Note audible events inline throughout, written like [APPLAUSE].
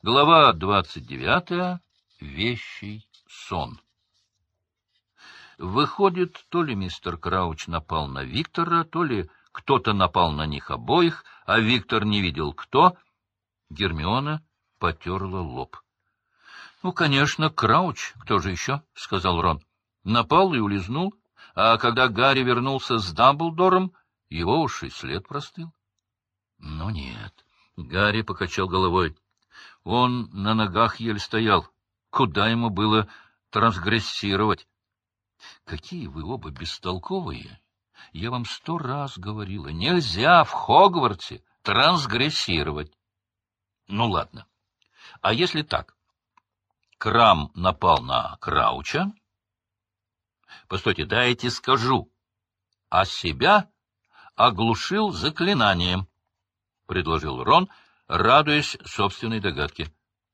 Глава двадцать девятая. Вещий сон. Выходит, то ли мистер Крауч напал на Виктора, то ли кто-то напал на них обоих, а Виктор не видел кто. Гермиона потерла лоб. — Ну, конечно, Крауч, кто же еще? — сказал Рон. Напал и улизнул, а когда Гарри вернулся с Дамблдором, его уж и след простыл. — Ну, нет. Гарри покачал головой. Он на ногах еле стоял. Куда ему было трансгрессировать? — Какие вы оба бестолковые! Я вам сто раз говорила, нельзя в Хогвартсе трансгрессировать. Ну, ладно. А если так? Крам напал на Крауча. Постойте, дайте скажу. А себя оглушил заклинанием, — предложил Рон, радуясь собственной догадке.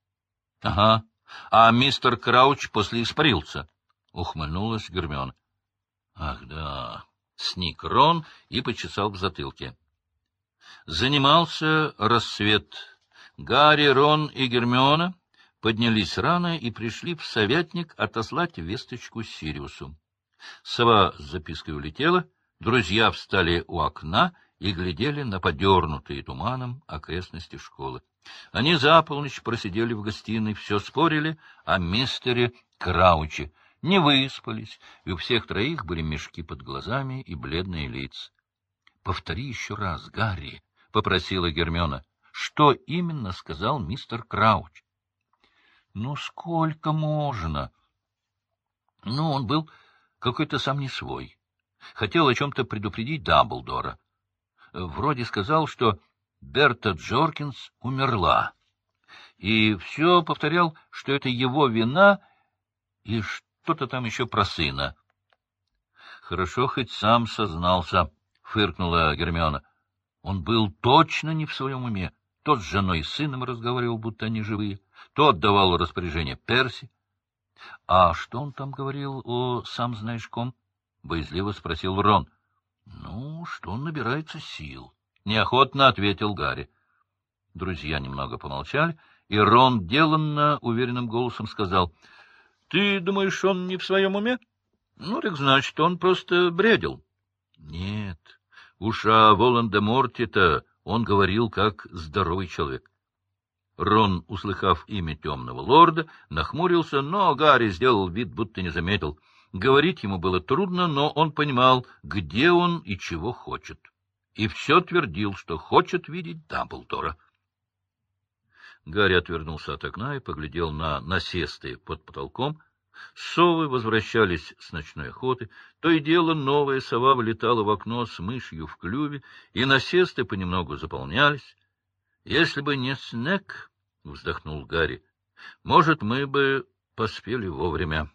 — Ага. А мистер Крауч после испарился, — ухмыльнулась Гермиона. — Ах, да. Сник Рон и почесал в затылке. Занимался рассвет. Гарри, Рон и Гермиона поднялись рано и пришли в советник отослать весточку Сириусу. Сова с запиской улетела, друзья встали у окна и глядели на подернутые туманом окрестности школы. Они за полночь просидели в гостиной, все спорили о мистере Крауче, не выспались, и у всех троих были мешки под глазами и бледные лица. — Повтори еще раз, Гарри, — попросила Гермиона. — Что именно сказал мистер Крауч? — Ну, сколько можно? — Ну, он был какой-то сам не свой. Хотел о чем-то предупредить Дамблдора. Вроде сказал, что Берта Джоркинс умерла. И все повторял, что это его вина и что что-то там еще про сына. — Хорошо, хоть сам сознался, — фыркнула Гермиона. Он был точно не в своем уме. Тот с женой и сыном разговаривал, будто они живые. То отдавал распоряжение Перси. — А что он там говорил о «сам знаешь ком»? — боязливо спросил Рон. — Ну, что он набирается сил. — неохотно ответил Гарри. Друзья немного помолчали, и Рон деланно, уверенным голосом сказал — ты думаешь, он не в своем уме? Ну, так значит, он просто бредил. Нет, уж о Волан-де-Морте-то он говорил как здоровый человек. Рон, услыхав имя темного лорда, нахмурился, но Гарри сделал вид, будто не заметил. Говорить ему было трудно, но он понимал, где он и чего хочет. И все твердил, что хочет видеть Дамблдора. Гарри отвернулся от окна и поглядел на насесты под потолком. Совы возвращались с ночной охоты. То и дело новая сова вылетала в окно с мышью в клюве, и насесты понемногу заполнялись. — Если бы не снег, — вздохнул Гарри, — может, мы бы поспели вовремя. —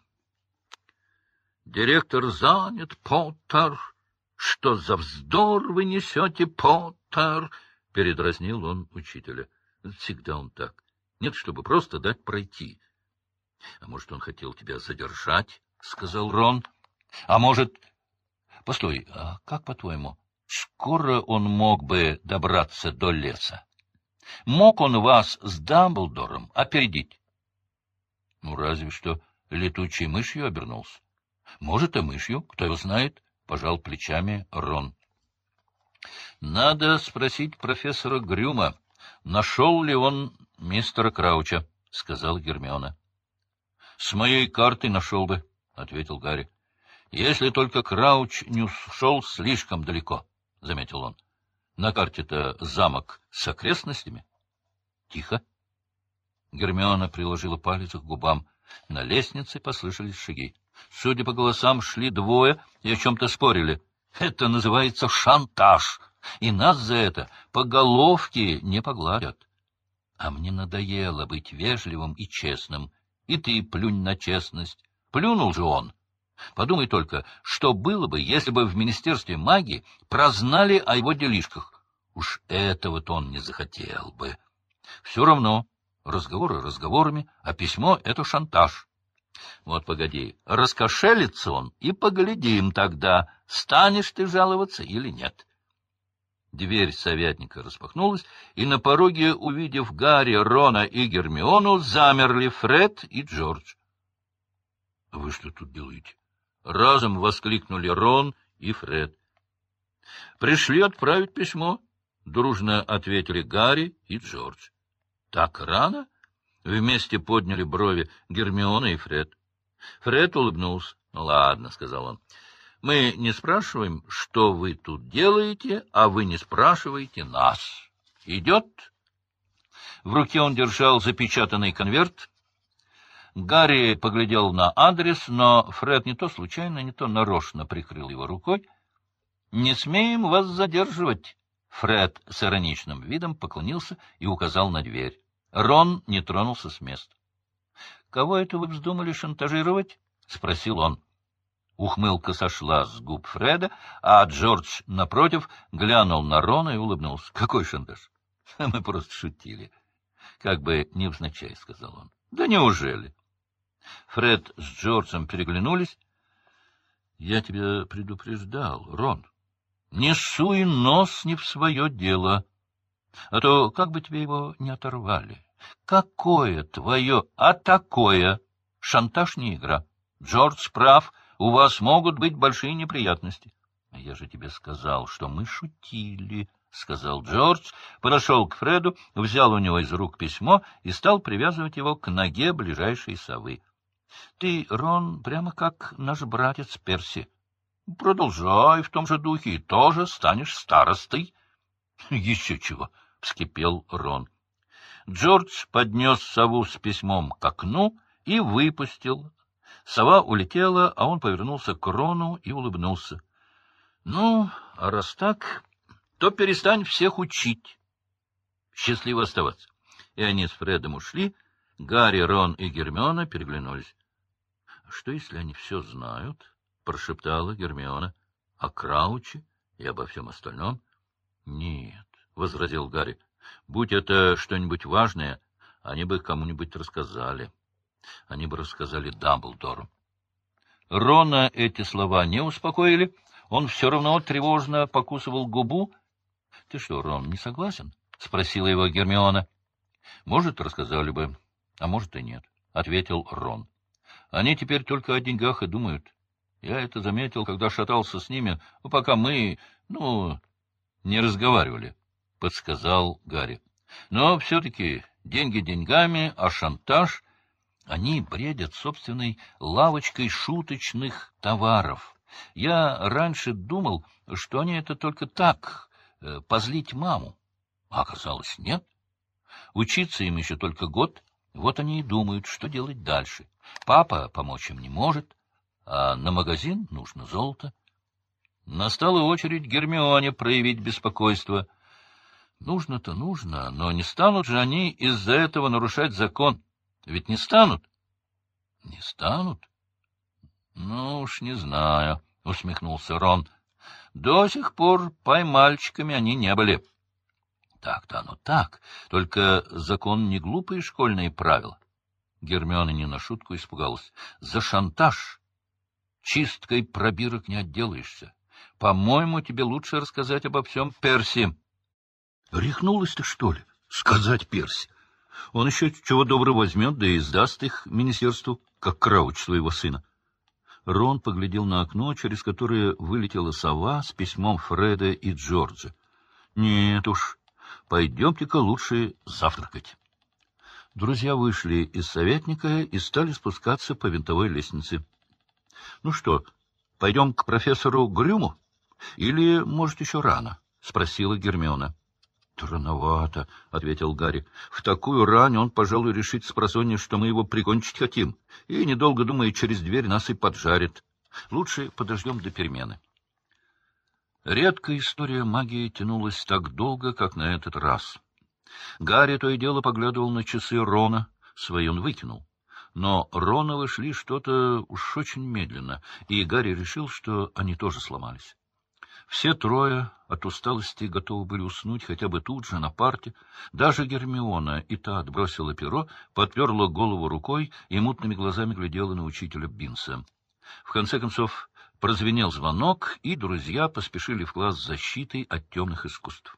Директор занят, Поттер. Что за вздор вы несете, Поттер? — передразнил он учителя. — Всегда он так. Нет, чтобы просто дать пройти. — А может, он хотел тебя задержать? — сказал Рон. — А может... Постой, а как по-твоему, скоро он мог бы добраться до леса? Мог он вас с Дамблдором опередить? — Ну, разве что летучей мышью обернулся. — Может, и мышью, кто его знает, — пожал плечами Рон. — Надо спросить профессора Грюма, — Нашел ли он мистера Крауча? — сказал Гермиона. — С моей картой нашел бы, — ответил Гарри. — Если только Крауч не ушел слишком далеко, — заметил он. — На карте-то замок с окрестностями. — Тихо. Гермиона приложила палец к губам. На лестнице послышались шаги. Судя по голосам, шли двое и о чем-то спорили. — Это называется шантаж, и нас за это по головке не погладят. А мне надоело быть вежливым и честным, и ты плюнь на честность. Плюнул же он. Подумай только, что было бы, если бы в Министерстве магии прознали о его делишках. Уж этого-то он не захотел бы. Все равно, разговоры разговорами, а письмо — это шантаж. Вот погоди, раскошелится он, и поглядим тогда, станешь ты жаловаться или нет. Дверь советника распахнулась, и на пороге, увидев Гарри, Рона и Гермиону, замерли Фред и Джордж. — Вы что тут делаете? — разом воскликнули Рон и Фред. — Пришли отправить письмо, — дружно ответили Гарри и Джордж. — Так рано? — вместе подняли брови Гермиона и Фред. Фред улыбнулся. — Ну, ладно, — сказал он. — Мы не спрашиваем, что вы тут делаете, а вы не спрашиваете нас. Идет? В руке он держал запечатанный конверт. Гарри поглядел на адрес, но Фред не то случайно, не то нарочно прикрыл его рукой. — Не смеем вас задерживать. Фред с ироничным видом поклонился и указал на дверь. Рон не тронулся с места. — Кого это вы вздумали шантажировать? — спросил он. Ухмылка сошла с губ Фреда, а Джордж, напротив, глянул на Рона и улыбнулся. — Какой шантаж? [LAUGHS] — Мы просто шутили. — Как бы невзначай, — сказал он. — Да неужели? Фред с Джорджем переглянулись. — Я тебя предупреждал, Рон. Не суй нос не в свое дело. А то как бы тебе его не оторвали. Какое твое, а такое? Шантаж не игра. Джордж прав, у вас могут быть большие неприятности. — Я же тебе сказал, что мы шутили, — сказал Джордж, подошел к Фреду, взял у него из рук письмо и стал привязывать его к ноге ближайшей совы. — Ты, Рон, прямо как наш братец Перси. Продолжай в том же духе, и тоже станешь старостой. — Еще чего, — вскипел Рон. Джордж поднес сову с письмом к окну и выпустил. Сова улетела, а он повернулся к Рону и улыбнулся. — Ну, а раз так, то перестань всех учить. Счастливо оставаться. И они с Фредом ушли. Гарри, Рон и Гермиона переглянулись. — Что, если они все знают? — прошептала Гермиона. — О Крауче и обо всем остальном? — Нет, — возразил Гарри. — Будь это что-нибудь важное, они бы кому-нибудь рассказали. Они бы рассказали Дамблдору. Рона эти слова не успокоили. Он все равно тревожно покусывал губу. — Ты что, Рон, не согласен? — спросила его Гермиона. — Может, рассказали бы, а может и нет, — ответил Рон. — Они теперь только о деньгах и думают. Я это заметил, когда шатался с ними, ну, пока мы, ну, не разговаривали, — подсказал Гарри. Но все-таки деньги деньгами, а шантаж... Они бредят собственной лавочкой шуточных товаров. Я раньше думал, что они это только так, э, позлить маму. А оказалось, нет. Учиться им еще только год, вот они и думают, что делать дальше. Папа помочь им не может, а на магазин нужно золото. Настала очередь Гермионе проявить беспокойство. Нужно-то нужно, но не станут же они из-за этого нарушать закон. Ведь не станут? — Не станут? — Ну уж не знаю, — усмехнулся Рон. — До сих пор поймальчиками они не были. Так-то оно так, только закон не глупые школьные правила. Гермиона не на шутку испугалась. За шантаж Чисткой пробирок не отделаешься. По-моему, тебе лучше рассказать обо всем Перси. — Рехнулась ты, что ли? Сказать Перси. Он еще чего доброго возьмет, да и сдаст их министерству, как крауч своего сына. Рон поглядел на окно, через которое вылетела сова с письмом Фреда и Джорджа. — Нет уж, пойдемте-ка лучше завтракать. Друзья вышли из советника и стали спускаться по винтовой лестнице. — Ну что, пойдем к профессору Грюму? Или, может, еще рано? — спросила Гермиона. — Рановато, — ответил Гарри. — В такую рань он, пожалуй, решит с просонья, что мы его прикончить хотим, и, недолго думая, через дверь нас и поджарит. Лучше подождем до перемены. Редкая история магии тянулась так долго, как на этот раз. Гарри то и дело поглядывал на часы Рона, свои он выкинул. Но Роновы шли что-то уж очень медленно, и Гарри решил, что они тоже сломались. Все трое от усталости готовы были уснуть хотя бы тут же, на парте. Даже Гермиона, и та отбросила перо, подперла голову рукой и мутными глазами глядела на учителя Бинса. В конце концов, Прозвенел звонок, и друзья поспешили в класс защиты от темных искусств.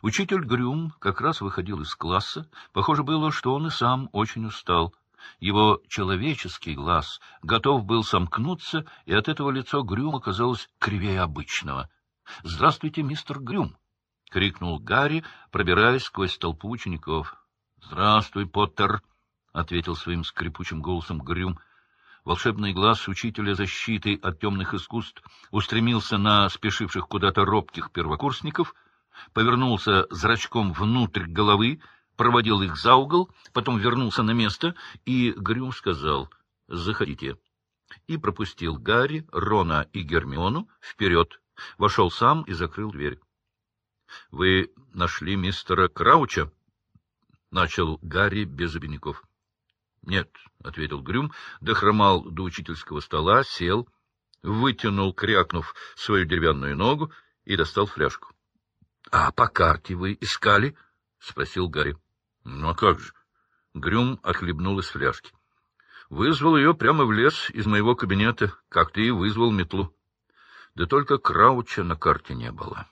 Учитель Грюм как раз выходил из класса. Похоже было, что он и сам очень устал. Его человеческий глаз готов был сомкнуться, и от этого лицо Грюма казалось кривее обычного. — Здравствуйте, мистер Грюм! — крикнул Гарри, пробираясь сквозь толпу учеников. — Здравствуй, Поттер! — ответил своим скрипучим голосом Грюм. Волшебный глаз учителя защиты от темных искусств устремился на спешивших куда-то робких первокурсников, повернулся зрачком внутрь головы, проводил их за угол, потом вернулся на место, и Грюм сказал «Заходите» и пропустил Гарри, Рона и Гермиону вперед, вошел сам и закрыл дверь. — Вы нашли мистера Крауча? — начал Гарри без обиняков. — Нет, — ответил Грюм, дохромал до учительского стола, сел, вытянул, крякнув, свою деревянную ногу и достал фляжку. — А по карте вы искали? — спросил Гарри. — Ну, а как же? Грюм отхлебнул из фляжки. Вызвал ее прямо в лес из моего кабинета, как ты и вызвал метлу. Да только Крауча на карте не было.